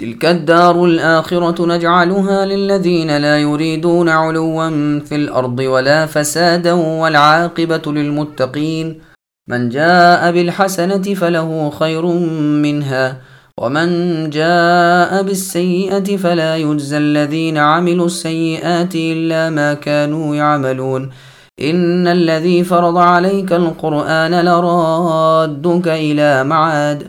تلك الدار الآخرة نجعلها للذين لا يريدون علوا في الأرض ولا فسادا والعاقبة للمتقين. من جاء بالحسنة فله خير منها ومن جاء بالسيئة فلا يجزى الذين عملوا السيئات إلا ما كانوا يعملون. إن الذي فرض عليك القرآن لرادك إلى معاد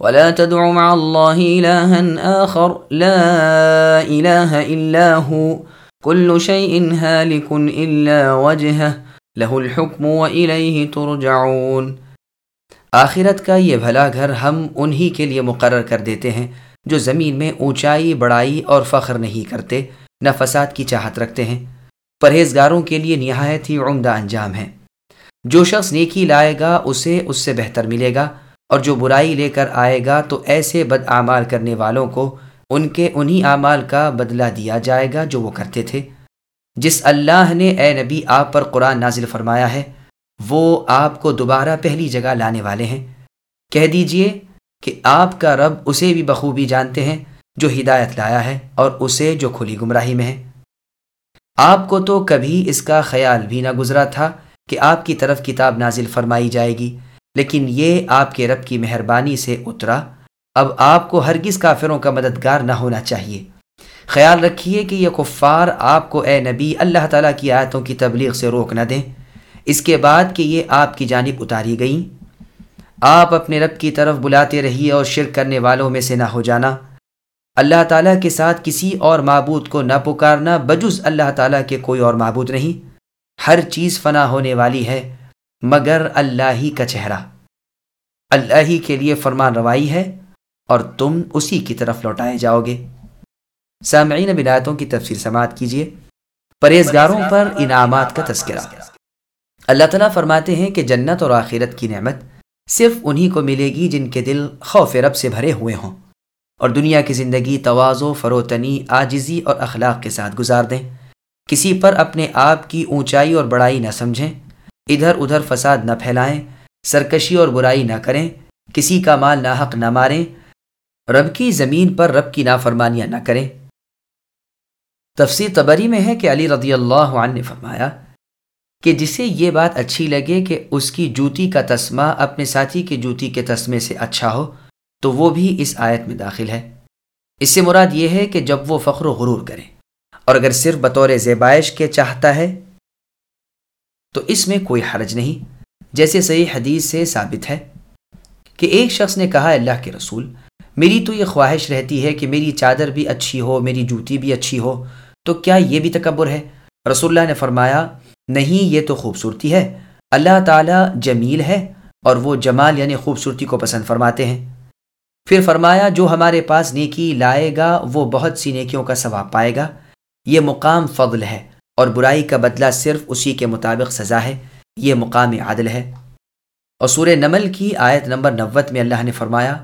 ولا تدع مع الله إلها آخر، لا إله إلا هو. كل شيء هالك إلا وجهه، له الحكم وإليه ترجعون. آخرت کا یہ بھلا گھر ہم انہی کے لیے مقرر کر دیتے ہیں، جو زمین میں اونچائی، بڑائی اور فخر نہیں کرتے، نہ فساد کی چاہت رکھتے ہیں۔ پرہیزگاروں کے لیے نہایت ہی عمدہ انجام ہے۔ جو شخص نیکی لائے گا، اسے اس سے بہتر ملے گا۔ اور جو برائی لے کر آئے گا تو ایسے بد اعمال کرنے والوں کو ان کے انہی اعمال کا بدلہ دیا جائے گا جو وہ کرتے تھے۔ جس اللہ نے اے نبی آپ پر قرآن نازل فرمایا ہے، وہ آپ کو دوبارہ پہلی جگہ لانے والے ہیں۔ کہہ دیجیے کہ آپ کا رب اسے بھی بخوبی جانتے ہیں جو ہدایت لایا ہے اور اسے جو کھلی گمراہی میں ہے۔ آپ کو تو کبھی اس کا خیال بھی نہ گزرا تھا کہ آپ کی طرف کتاب نازل فرمائی جائے گی۔ لیکن یہ آپ کے رب کی مہربانی سے اترا۔ اب آپ کو ہرگز کافروں کا مددگار نہ ہونا چاہیے۔ خیال رکھیے کہ یہ کفار آپ کو اے نبی اللہ تعالیٰ کی آیتوں کی تبلیغ سے روک نہ دیں۔ اس کے بعد کہ یہ آپ کی جانب اتاری گئیں۔ آپ اپنے رب کی طرف بلاتے رہیے اور شرک کرنے والوں میں سے نہ ہو جانا۔ اللہ تعالیٰ کے ساتھ کسی اور معبود کو نہ پکارنا بجز اللہ تعالیٰ کے کوئی اور معبود نہیں۔ ہر چیز فنا ہونے والی ہے۔ مگر اللہ ہی کا چہرہ۔ اللہ ہی کے لیے فرمان روائی ہے اور تم اسی کی طرف لوٹائے جاؤ گے۔ سامعین بنایتوں کی تفصیل سماعت کیجیے۔ پرہیزگاروں پر انعامات کا تذکرہ۔ اللہ تعالیٰ فرماتے ہیں کہ جنت اور آخرت کی نعمت صرف انہی کو ملے گی جن کے دل خوف رب سے بھرے ہوئے ہوں۔ اور دنیا کی زندگی توازو فروتنی آجزی اور اخلاق کے ساتھ گزار دیں۔ کسی پر اپنے آپ کی اونچائی اور بڑائی نہ سمجھیں۔ ادھر ادھر فساد نہ پھیلائیں، سرکشی اور برائی نہ کریں، کسی کا مال نہ حق نہ ماریں، رب کی زمین پر رب کی نافرمانیاں نہ کریں۔ تفسیر تبری میں ہے کہ علی رضی اللہ عنہ نے فرمایا کہ جسے یہ بات اچھی لگے کہ اس کی جوتی کا تسمہ اپنے ساتھی کے جوتی کے تسمے سے اچھا ہو، تو وہ بھی اس آیت میں داخل ہے۔ اس سے مراد یہ ہے کہ جب وہ فخر و غرور کرے، اور اگر صرف بطور زیبائش کے چاہتا ہے تو اس میں کوئی حرج نہیں۔ جیسے صحیح حدیث سے ثابت ہے کہ ایک شخص نے کہا، اللہ کے رسول، میری تو یہ خواہش رہتی ہے کہ میری چادر بھی اچھی ہو، میری جوتی بھی اچھی ہو، تو کیا یہ بھی تکبر ہے؟ رسول اللہ نے فرمایا، نہیں، یہ تو خوبصورتی ہے۔ اللہ تعالیٰ جمیل ہے اور وہ جمال یعنی خوبصورتی کو پسند فرماتے ہیں۔ پھر فرمایا، جو ہمارے پاس نیکی لائے گا، وہ بہت سی نیکیوں کا ثواب پائے گا۔ یہ مقام فضل ہے۔ اور برائی کا بدلہ صرف اسی کے مطابق سزا ہے، یہ مقام عدل ہے۔ اور سورہ نمل کی آیت نمبر نوت میں اللہ نے فرمایا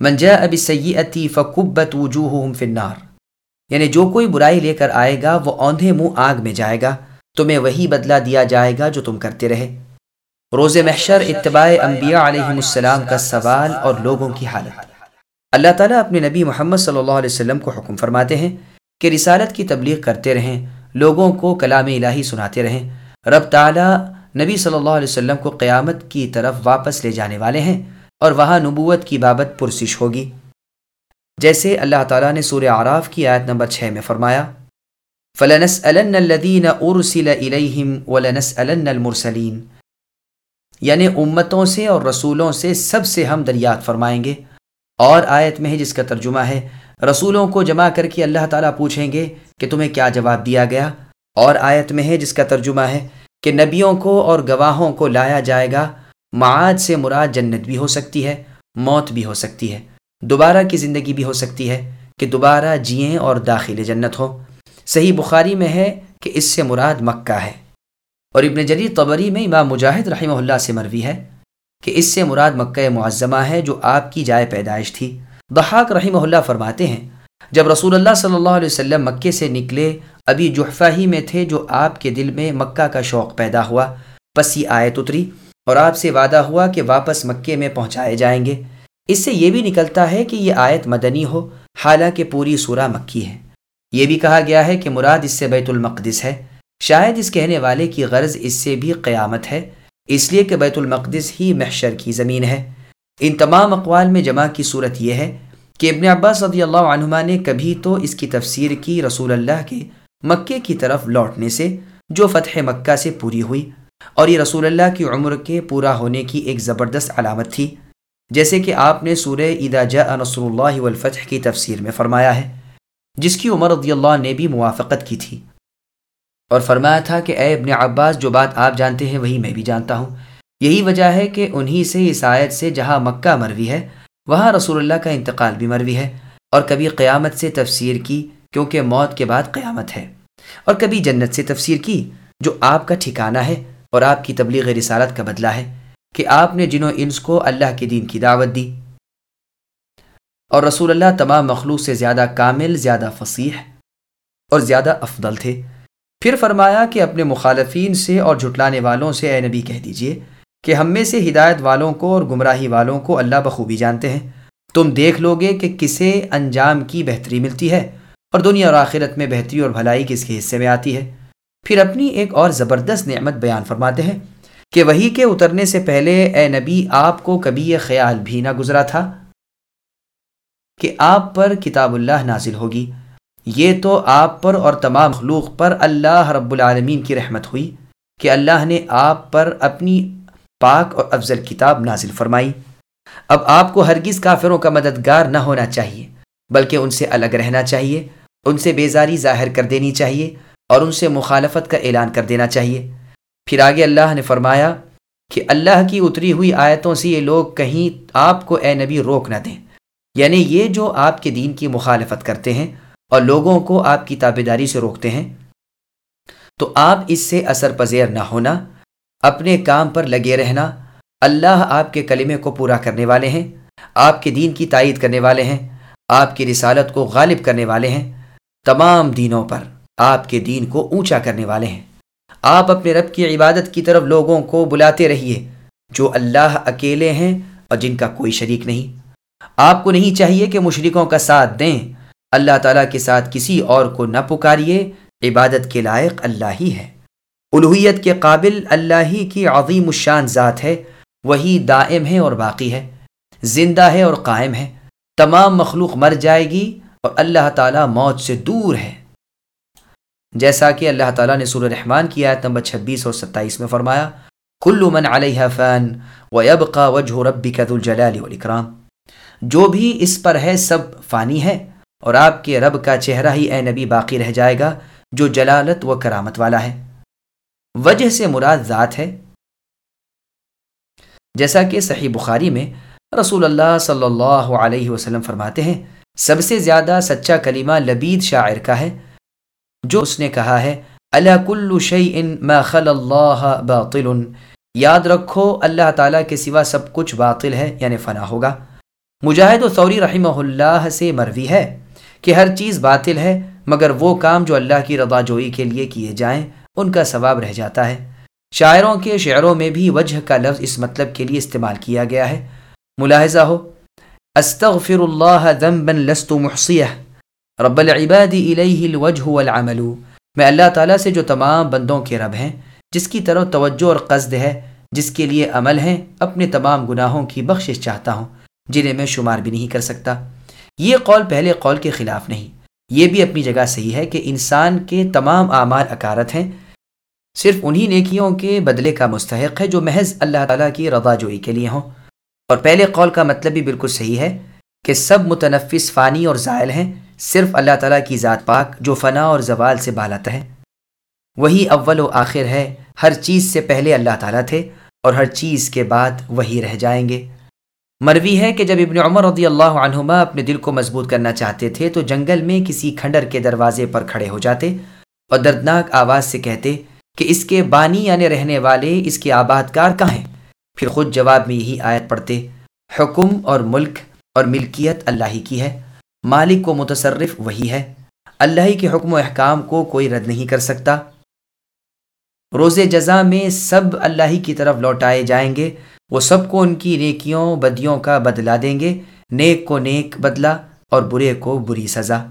منجا اب سیتی فکبت وجوہ فنار یعنی جو کوئی برائی لے کر آئے گا، وہ اوندھے منہ آگ میں جائے گا۔ تمہیں وہی بدلہ دیا جائے گا جو تم کرتے رہے۔ روز محشر اتباع انبیاء علیہ السلام کا سوال اور لوگوں کی حالت۔ اللہ تعالیٰ اپنے نبی محمد صلی اللہ علیہ وسلم کو حکم فرماتے ہیں کہ رسالت کی تبلیغ کرتے رہیں، لوگوں کو کلام الہی سناتے رہیں۔ رب تعالیٰ نبی صلی اللہ علیہ وسلم کو قیامت کی طرف واپس لے جانے والے ہیں اور وہاں نبوت کی بابت پرسش ہوگی۔ جیسے اللہ تعالیٰ نے سورہ عراف کی آیت نمبر چھ میں فرمایا فلنس الدین ارسل الیہم ولنس المرسلین۔ یعنی امتوں سے اور رسولوں سے سب سے ہم دریات فرمائیں گے۔ اور آیت میں ہے جس کا ترجمہ ہے، رسولوں کو جمع کر کے اللہ تعالیٰ پوچھیں گے کہ تمہیں کیا جواب دیا گیا۔ اور آیت میں ہے جس کا ترجمہ ہے کہ نبیوں کو اور گواہوں کو لایا جائے گا۔ معاد سے مراد جنت بھی ہو سکتی ہے، موت بھی ہو سکتی ہے۔ دوبارہ کی زندگی بھی ہو سکتی ہے کہ دوبارہ جئیں اور داخل جنت ہو۔ صحیح بخاری میں ہے کہ اس سے مراد مکہ ہے۔ اور ابن جری طبری میں امام مجاہد رحمہ اللہ سے مروی ہے۔ کہ اس سے مراد مکہ معظمہ ہے جو آپ کی جائے پیدائش تھی۔ دحاق رحمہ اللہ فرماتے ہیں، جب رسول اللہ صلی اللہ علیہ وسلم مکے سے نکلے، ابھی جحفہ ہی میں تھے جو آپ کے دل میں مکہ کا شوق پیدا ہوا۔ پسی آیت اتری اور آپ سے وعدہ ہوا کہ واپس مکے میں پہنچائے جائیں گے۔ اس سے یہ بھی نکلتا ہے کہ یہ آیت مدنی ہو، حالانکہ پوری سورہ مکی ہے۔ یہ بھی کہا گیا ہے کہ مراد اس سے بیت المقدس ہے۔ شاید اس کہنے والے کی غرض اس سے بھی قیامت ہے۔ اس لیے کہ بیت المقدس ہی محشر کی زمین ہے۔ ان تمام اقوال میں جمع کی صورت یہ ہے کہ ابن عباس صدی اللہ عنہما نے کبھی تو اس کی تفسیر کی رسول اللہ کے مکے کی طرف لوٹنے سے، جو فتح مکہ سے پوری ہوئی، اور یہ رسول اللہ کی عمر کے پورا ہونے کی ایک زبردست علامت تھی۔ جیسے کہ آپ نے سورہ ادا جا نصر اللہ والفتح کی تفسیر میں فرمایا ہے، جس کی عمر رضی اللہ نے بھی موافقت کی تھی۔ اور فرمایا تھا کہ اے ابن عباس، جو بات آپ جانتے ہیں، وہی میں بھی جانتا ہوں۔ یہی وجہ ہے کہ انہی سے اس آیت سے جہاں مکہ مروی ہے، وہاں رسول اللہ کا انتقال بھی مروی ہے۔ اور کبھی قیامت سے تفسیر کی، کیونکہ موت کے بعد قیامت ہے۔ اور کبھی جنت سے تفسیر کی، جو آپ کا ٹھکانہ ہے اور آپ کی تبلیغ رسالت کا بدلہ ہے، کہ آپ نے جنوں انس کو اللہ کے دین کی دعوت دی۔ اور رسول اللہ تمام مخلوق سے زیادہ کامل، زیادہ فصیح اور زیادہ افضل تھے۔ پھر فرمایا کہ اپنے مخالفین سے اور جھٹلانے والوں سے اے نبی کہہ دیجیے کہ ہم میں سے ہدایت والوں کو اور گمراہی والوں کو اللہ بخوبی جانتے ہیں۔ تم دیکھ لو گے کہ کسے انجام کی بہتری ملتی ہے اور دنیا اور آخرت میں بہتری اور بھلائی کس کے حصے میں آتی ہے۔ پھر اپنی ایک اور زبردست نعمت بیان فرماتے ہیں کہ وہی کے اترنے سے پہلے اے نبی آپ کو کبھی یہ خیال بھی نہ گزرا تھا کہ آپ پر کتاب اللہ نازل ہوگی۔ یہ تو آپ پر اور تمام مخلوق پر اللہ رب العالمین کی رحمت ہوئی کہ اللہ نے آپ پر اپنی پاک اور افضل کتاب نازل فرمائی۔ اب آپ کو ہرگز کافروں کا مددگار نہ ہونا چاہیے، بلکہ ان سے الگ رہنا چاہیے، ان سے بیزاری ظاہر کر دینی چاہیے اور ان سے مخالفت کا اعلان کر دینا چاہیے۔ پھر آگے اللہ نے فرمایا کہ اللہ کی اتری ہوئی آیتوں سے یہ لوگ کہیں آپ کو اے نبی روک نہ دیں۔ یعنی یہ جو آپ کے دین کی مخالفت کرتے ہیں اور لوگوں کو آپ کی تابے داری سے روکتے ہیں۔ تو آپ اس سے اثر پذیر نہ ہونا، اپنے کام پر لگے رہنا۔ اللہ آپ کے کلمے کو پورا کرنے والے ہیں، آپ کے دین کی تائید کرنے والے ہیں، آپ کی رسالت کو غالب کرنے والے ہیں۔ تمام دینوں پر آپ کے دین کو اونچا کرنے والے ہیں۔ آپ اپنے رب کی عبادت کی طرف لوگوں کو بلاتے رہیے، جو اللہ اکیلے ہیں اور جن کا کوئی شریک نہیں۔ آپ کو نہیں چاہیے کہ مشرقوں کا ساتھ دیں۔ اللہ تعالیٰ کے ساتھ کسی اور کو نہ پکاریے، عبادت کے لائق اللہ ہی ہے۔ الوحیت کے قابل اللہ ہی کی عظیم الشان ذات ہے، وہی دائم ہے اور باقی ہے۔ زندہ ہے اور قائم ہے۔ تمام مخلوق مر جائے گی اور اللہ تعالیٰ موت سے دور ہے۔ جیسا کہ اللہ تعالیٰ نے سور رحمان کی آیت نمبر چھبیس اور ستائیس میں فرمایا کلو من علیہ فین ویبقا وجہ ربک ذو الجلال والاکرام۔ جو بھی اس پر ہے، سب فانی ہے۔ اور آپ کے رب کا چہرہ ہی اے نبی باقی رہ جائے گا، جو جلالت و کرامت والا ہے۔ وجہ سے مراد ذات ہے۔ جیسا کہ صحیح بخاری میں رسول اللہ صلی اللہ علیہ وسلم فرماتے ہیں، سب سے زیادہ سچا کلمہ لبید شاعر کا ہے، جو اس نے کہا ہے اللہ کل ما خل اللہ باطل۔ یاد رکھو، اللہ تعالیٰ کے سوا سب کچھ باطل ہے یعنی فنا ہوگا۔ مجاہد و سوری رحمہ اللہ سے مروی ہے۔ کہ ہر چیز باطل ہے، مگر وہ کام جو اللہ کی رضا جوئی کے لیے کیے جائیں، ان کا ثواب رہ جاتا ہے۔ شاعروں کے شعروں میں بھی وجہ کا لفظ اس مطلب کے لیے استعمال کیا گیا ہے۔ ملاحظہ ہو۔ استغفر اللہ ذنبا لست محصیہ۔ رب العباد الیہ الوجہ والعمل۔ میں اللہ تعالیٰ سے جو تمام بندوں کے رب ہیں، جس کی طرف توجہ اور قصد ہے، جس کے لیے عمل ہیں، اپنے تمام گناہوں کی بخشش چاہتا ہوں، جنہیں میں شمار بھی نہیں کر سکتا۔ یہ قول پہلے قول کے خلاف نہیں۔ یہ بھی اپنی جگہ صحیح ہے کہ انسان کے تمام اعمال اکارت ہیں۔ صرف انہی نیکیوں کے بدلے کا مستحق ہے جو محض اللہ تعالیٰ کی رضا جوئی کے لیے ہوں۔ اور پہلے قول کا مطلب بھی بالکل صحیح ہے کہ سب متنفس فانی اور زائل ہیں۔ صرف اللہ تعالیٰ کی ذات پاک جو فنا اور زوال سے بالت ہے۔ وہی اول و آخر ہے۔ ہر چیز سے پہلے اللہ تعالیٰ تھے اور ہر چیز کے بعد وہی رہ جائیں گے۔ مروی ہے کہ جب ابن عمر رضی اللہ عنہما اپنے دل کو مضبوط کرنا چاہتے تھے تو جنگل میں کسی کھنڈر کے دروازے پر کھڑے ہو جاتے اور دردناک آواز سے کہتے کہ اس کے بانی یعنی رہنے والے اس کے آباد کار کہاں ہیں؟ پھر خود جواب میں یہی آیت پڑھتے، حکم اور ملک اور ملکیت اللہ ہی کی ہے، مالک کو متصرف وہی ہے، اللہ ہی کے حکم و احکام کو کوئی رد نہیں کر سکتا۔ روز جزا میں سب اللہ ہی کی طرف لوٹائے جائیں گے۔ وہ سب کو ان کی نیکیوں بدیوں کا بدلا دیں گے، نیک کو نیک بدلا اور برے کو بری سزا۔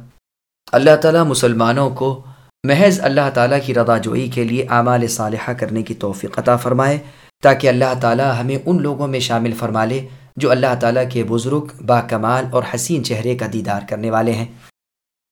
اللہ تعالیٰ مسلمانوں کو محض اللہ تعالیٰ کی رضا جوئی کے لیے اعمال صالحہ کرنے کی توفیق عطا فرمائے، تاکہ اللہ تعالیٰ ہمیں ان لوگوں میں شامل فرما لے جو اللہ تعالیٰ کے بزرگ با کمال اور حسین چہرے کا دیدار کرنے والے ہیں۔